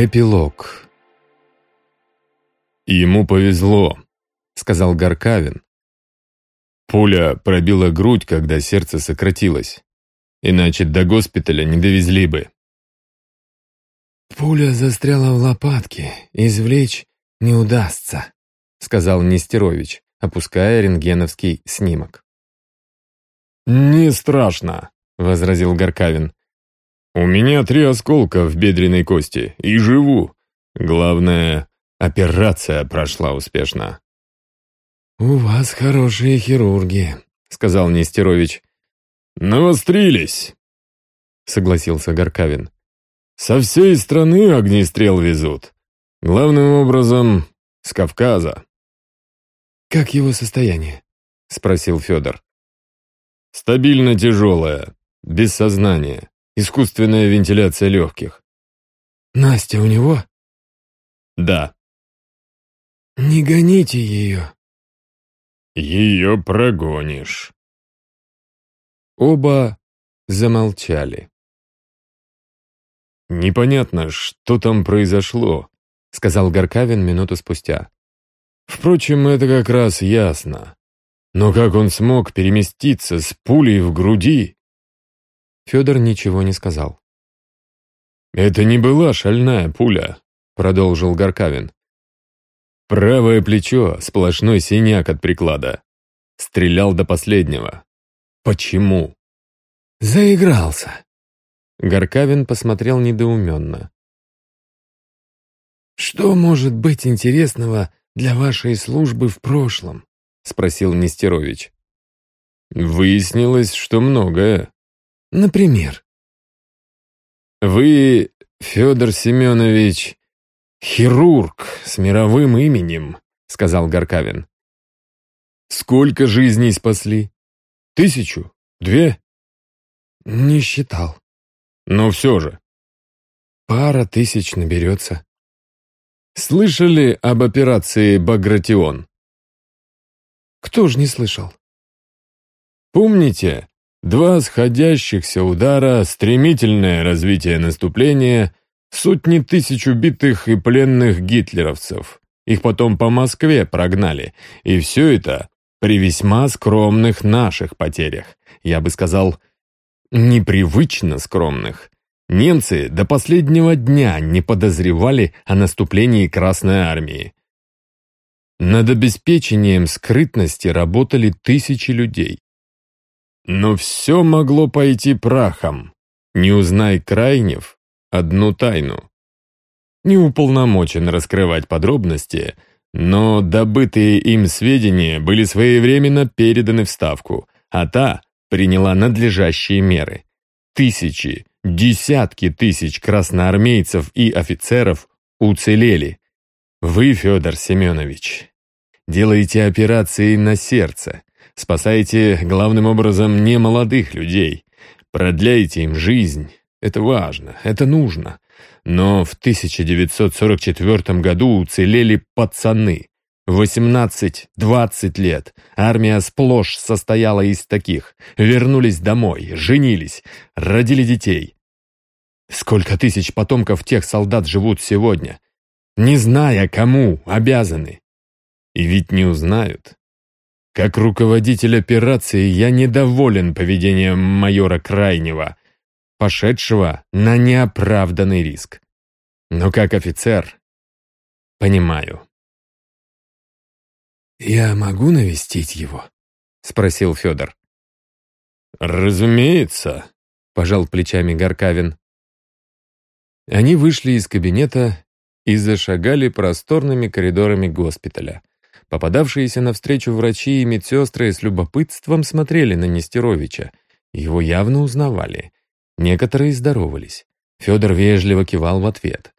Эпилог «Ему повезло», — сказал Гаркавин. Пуля пробила грудь, когда сердце сократилось. Иначе до госпиталя не довезли бы. «Пуля застряла в лопатке, извлечь не удастся», — сказал Нестерович, опуская рентгеновский снимок. «Не страшно», — возразил Гаркавин. «У меня три осколка в бедренной кости, и живу. Главное, операция прошла успешно». «У вас хорошие хирурги», — сказал Нестерович. «Навострились», — согласился Гаркавин. «Со всей страны огнестрел везут. Главным образом, с Кавказа». «Как его состояние?» — спросил Федор. «Стабильно тяжелое, без сознания, искусственная вентиляция легких». «Настя у него?» «Да». «Не гоните ее», ее прогонишь. Оба замолчали. «Непонятно, что там произошло», — сказал Горкавин минуту спустя. «Впрочем, это как раз ясно. Но как он смог переместиться с пулей в груди?» Федор ничего не сказал. «Это не была шальная пуля», — продолжил Горкавин. Правое плечо, сплошной синяк от приклада. Стрелял до последнего. Почему? Заигрался. Горкавин посмотрел недоуменно. «Что может быть интересного для вашей службы в прошлом?» — спросил Нестерович. «Выяснилось, что многое». «Например?» «Вы, Федор Семенович, «Хирург с мировым именем», — сказал Горкавин. «Сколько жизней спасли? Тысячу? Две?» «Не считал». «Но все же». «Пара тысяч наберется». «Слышали об операции «Багратион»?» «Кто ж не слышал?» «Помните, два сходящихся удара, стремительное развитие наступления — Сотни тысяч убитых и пленных гитлеровцев. Их потом по Москве прогнали. И все это при весьма скромных наших потерях. Я бы сказал, непривычно скромных. Немцы до последнего дня не подозревали о наступлении Красной Армии. Над обеспечением скрытности работали тысячи людей. Но все могло пойти прахом. Не узнай Крайнев, одну тайну. Не уполномочен раскрывать подробности, но добытые им сведения были своевременно переданы в Ставку, а та приняла надлежащие меры. Тысячи, десятки тысяч красноармейцев и офицеров уцелели. Вы, Федор Семенович, делаете операции на сердце, спасаете главным образом не молодых людей, продляете им жизнь, это важно, это нужно. Но в 1944 году уцелели пацаны. 18-20 лет. Армия сплошь состояла из таких. Вернулись домой, женились, родили детей. Сколько тысяч потомков тех солдат живут сегодня, не зная, кому обязаны. И ведь не узнают. Как руководитель операции я недоволен поведением майора Крайнего – пошедшего на неоправданный риск. Но как офицер, понимаю. «Я могу навестить его?» — спросил Федор. «Разумеется», — пожал плечами Горкавин. Они вышли из кабинета и зашагали просторными коридорами госпиталя. Попадавшиеся навстречу врачи и медсестры с любопытством смотрели на Нестеровича. Его явно узнавали. Некоторые здоровались. Федор вежливо кивал в ответ.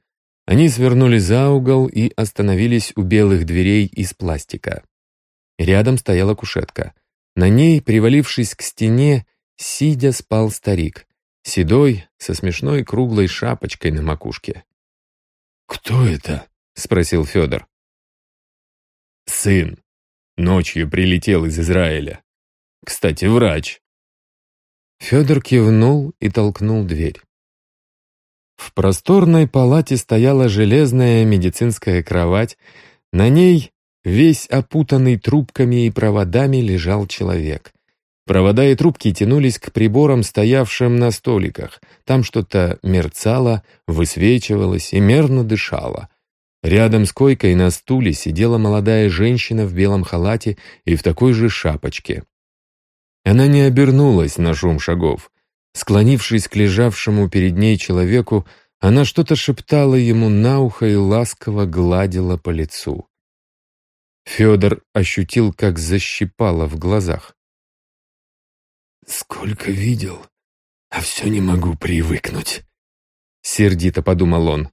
Они свернули за угол и остановились у белых дверей из пластика. Рядом стояла кушетка. На ней, привалившись к стене, сидя спал старик. Седой, со смешной круглой шапочкой на макушке. «Кто это?» — спросил Федор. «Сын. Ночью прилетел из Израиля. Кстати, врач. Федор кивнул и толкнул дверь. В просторной палате стояла железная медицинская кровать. На ней, весь опутанный трубками и проводами, лежал человек. Провода и трубки тянулись к приборам, стоявшим на столиках. Там что-то мерцало, высвечивалось и мерно дышало. Рядом с койкой на стуле сидела молодая женщина в белом халате и в такой же шапочке. Она не обернулась на шум шагов. Склонившись к лежавшему перед ней человеку, она что-то шептала ему на ухо и ласково гладила по лицу. Федор ощутил, как защипало в глазах. «Сколько видел, а все не могу привыкнуть», — сердито подумал он.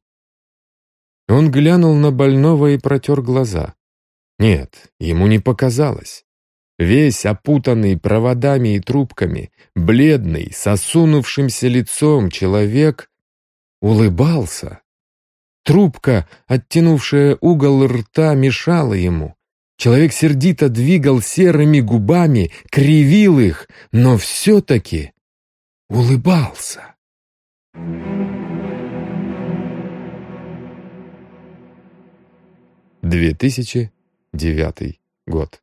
Он глянул на больного и протер глаза. Нет, ему не показалось. Весь опутанный проводами и трубками, бледный, сосунувшимся лицом человек улыбался. Трубка, оттянувшая угол рта, мешала ему. Человек сердито двигал серыми губами, кривил их, но все-таки улыбался. Thank you. 2009 год.